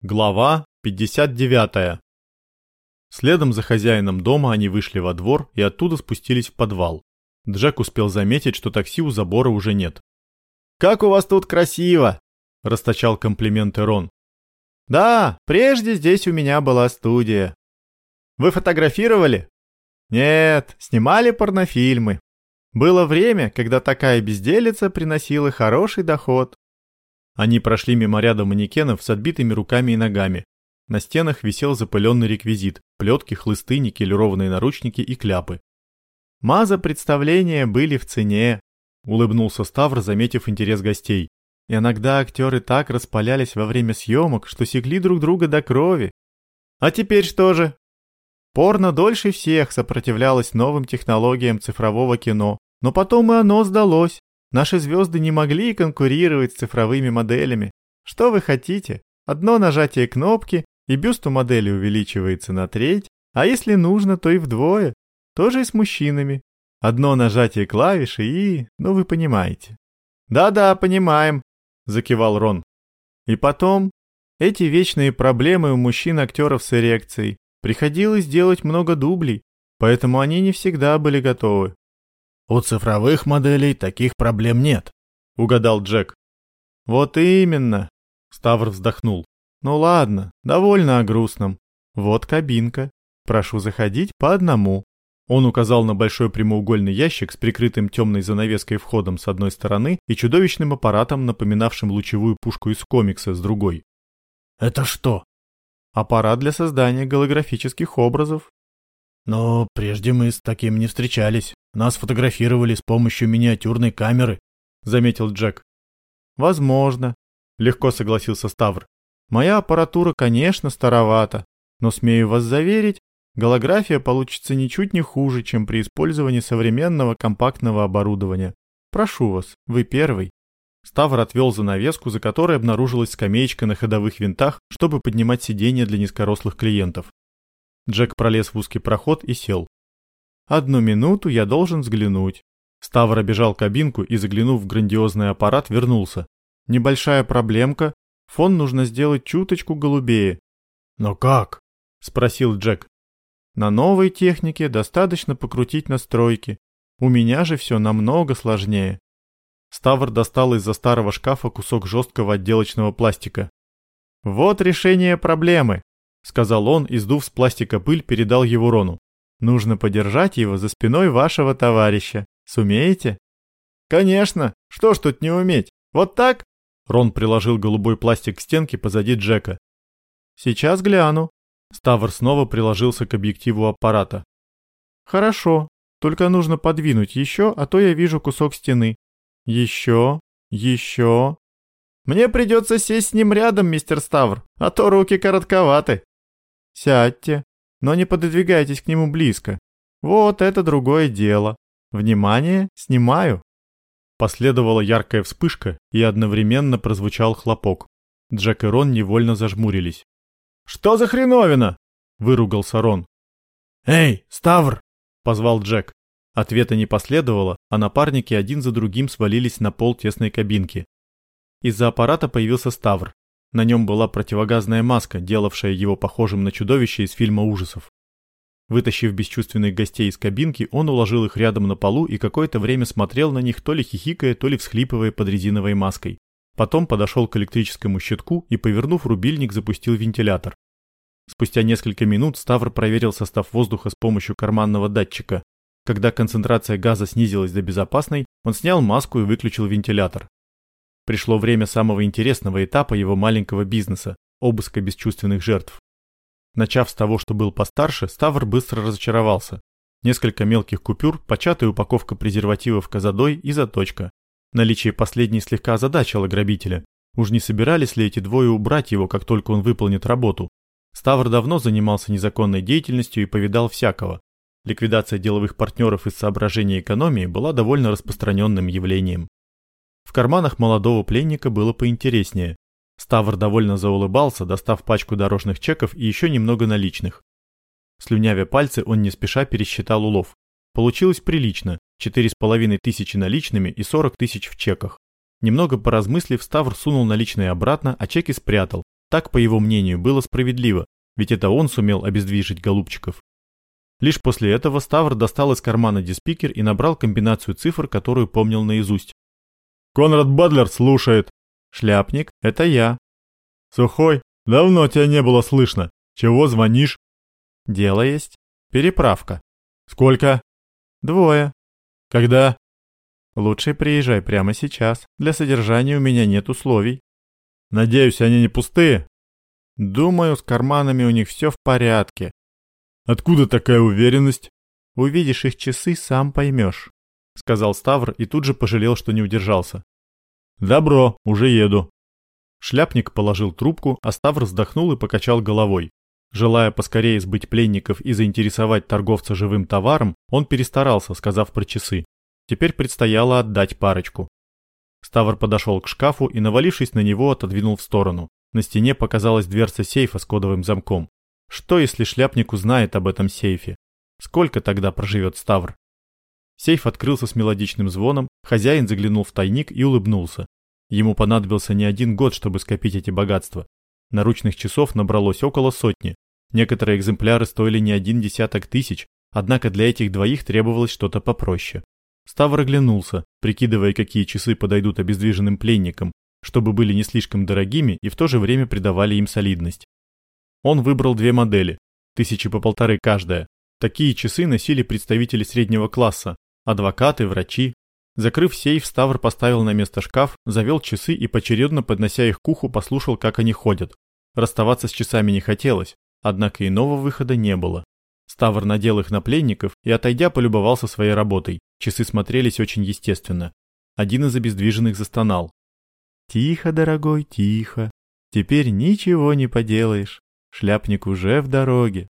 Глава 59. Следом за хозяином дома они вышли во двор и оттуда спустились в подвал. Джек успел заметить, что такси у забора уже нет. «Как у вас тут красиво!» – расточал комплименты Рон. «Да, прежде здесь у меня была студия. Вы фотографировали?» «Нет, снимали порнофильмы. Было время, когда такая безделица приносила хороший доход. Они прошли мимо ряда манекенов с отбитыми руками и ногами. На стенах висел запыленный реквизит, плетки, хлысты, никелированные наручники и кляпы. «Маза представления были в цене», — улыбнулся Ставр, заметив интерес гостей. «Иногда актеры так распалялись во время съемок, что секли друг друга до крови. А теперь что же?» Порно дольше всех сопротивлялось новым технологиям цифрового кино, но потом и оно сдалось. Наши звезды не могли конкурировать с цифровыми моделями. Что вы хотите? Одно нажатие кнопки, и бюст у модели увеличивается на треть, а если нужно, то и вдвое. Тоже и с мужчинами. Одно нажатие клавиши и... ну вы понимаете. «Да-да, понимаем», — закивал Рон. И потом, эти вечные проблемы у мужчин-актеров с эрекцией. Приходилось делать много дублей, поэтому они не всегда были готовы. У цифровых моделей таких проблем нет, угадал Джек. Вот именно, Ставр вздохнул. Ну ладно, довольно о грустном. Вот кабинка. Прошу заходить по одному. Он указал на большой прямоугольный ящик с прикрытым темной занавеской входом с одной стороны и чудовищным аппаратом, напоминавшим лучевую пушку из комикса с другой. «Это что?» «Аппарат для создания голографических образов». «Но прежде мы с таким не встречались». Нас фотографировали с помощью миниатюрной камеры, заметил Джек. Возможно, легко согласился Ставр. Моя аппаратура, конечно, старовата, но смею вас заверить, голография получится ничуть не хуже, чем при использовании современного компактного оборудования. Прошу вас, вы первый. Ставр отвел занавеску, за которой обнаружилась скамеечка на ходовых винтах, чтобы поднимать сиденья для низкорослых клиентов. Джек пролез в узкий проход и сел. Одну минуту я должен взглянуть. Ставр обежал кабинку и, заглянув в грандиозный аппарат, вернулся. Небольшая проблемка. Фон нужно сделать чуточку голубее. Но как? Спросил Джек. На новой технике достаточно покрутить настройки. У меня же все намного сложнее. Ставр достал из-за старого шкафа кусок жесткого отделочного пластика. «Вот решение проблемы», — сказал он и, сдув с пластика пыль, передал его Рону. Нужно подержать его за спиной вашего товарища. Сумеете? Конечно. Что ж тут не уметь? Вот так? Рон приложил голубой пластик к стенке позади Джека. Сейчас гляну. Ставр снова приложился к объективу аппарата. Хорошо. Только нужно подвинуть еще, а то я вижу кусок стены. Еще, еще. Мне придется сесть с ним рядом, мистер Ставр, а то руки коротковаты. Сядьте но не пододвигайтесь к нему близко. Вот это другое дело. Внимание, снимаю. Последовала яркая вспышка, и одновременно прозвучал хлопок. Джек и Рон невольно зажмурились. «Что за хреновина?» – выругался Рон. «Эй, Ставр!» – позвал Джек. Ответа не последовало, а напарники один за другим свалились на пол тесной кабинки. Из-за аппарата появился Ставр. На нем была противогазная маска, делавшая его похожим на чудовище из фильма ужасов. Вытащив бесчувственных гостей из кабинки, он уложил их рядом на полу и какое-то время смотрел на них, то ли хихикая, то ли всхлипывая под резиновой маской. Потом подошел к электрическому щитку и, повернув рубильник, запустил вентилятор. Спустя несколько минут Ставр проверил состав воздуха с помощью карманного датчика. Когда концентрация газа снизилась до безопасной, он снял маску и выключил вентилятор. Пришло время самого интересного этапа его маленького бизнеса – обыска бесчувственных жертв. Начав с того, что был постарше, Ставр быстро разочаровался. Несколько мелких купюр, початая упаковка презервативов козадой и заточка. Наличие последней слегка озадачило грабителя. Уж не собирались ли эти двое убрать его, как только он выполнит работу? Ставр давно занимался незаконной деятельностью и повидал всякого. Ликвидация деловых партнеров из соображения экономии была довольно распространенным явлением. В карманах молодого пленника было поинтереснее. Ставр довольно заулыбался, достав пачку дорожных чеков и еще немного наличных. Слюнявя пальцы, он не спеша пересчитал улов. Получилось прилично – четыре с половиной тысячи наличными и сорок тысяч в чеках. Немного поразмыслив, Ставр сунул наличные обратно, а чеки спрятал, Так, по его мнению, было справедливо, ведь это он сумел обездвижить голубчиков. Лишь после этого Ставр достал из кармана диспикер и набрал комбинацию цифр, которую помнил наизусть. «Конрад Бадлер слушает». «Шляпник, это я». «Сухой, давно тебя не было слышно. Чего звонишь?» «Дело есть. Переправка». «Сколько?» «Двое». «Когда?» «Лучше приезжай прямо сейчас. Для содержания у меня нет условий». «Надеюсь, они не пустые?» «Думаю, с карманами у них все в порядке». «Откуда такая уверенность?» «Увидишь их часы, сам поймешь», — сказал Ставр и тут же пожалел, что не удержался. «Добро, уже еду». Шляпник положил трубку, а Ставр вздохнул и покачал головой. Желая поскорее сбыть пленников и заинтересовать торговца живым товаром, он перестарался, сказав про часы. Теперь предстояло отдать парочку. Ставр подошел к шкафу и, навалившись на него, отодвинул в сторону. На стене показалась дверца сейфа с кодовым замком. Что, если шляпник узнает об этом сейфе? Сколько тогда проживет Ставр? Сейф открылся с мелодичным звоном, хозяин заглянул в тайник и улыбнулся. Ему понадобился не один год, чтобы скопить эти богатства. Наручных часов набралось около сотни. Некоторые экземпляры стоили не один десяток тысяч, однако для этих двоих требовалось что-то попроще. Ставр оглянулся, прикидывая, какие часы подойдут обездвиженным пленникам, чтобы были не слишком дорогими и в то же время придавали им солидность. Он выбрал две модели, тысячи по полторы каждая. Такие часы носили представители среднего класса, адвокаты, врачи, Закрыв сейф, Ставр поставил на место шкаф, завел часы и поочередно, поднося их к уху, послушал, как они ходят. Расставаться с часами не хотелось, однако иного выхода не было. Ставр надел их на пленников и, отойдя, полюбовался своей работой. Часы смотрелись очень естественно. Один из обездвиженных застонал. «Тихо, дорогой, тихо. Теперь ничего не поделаешь. Шляпник уже в дороге».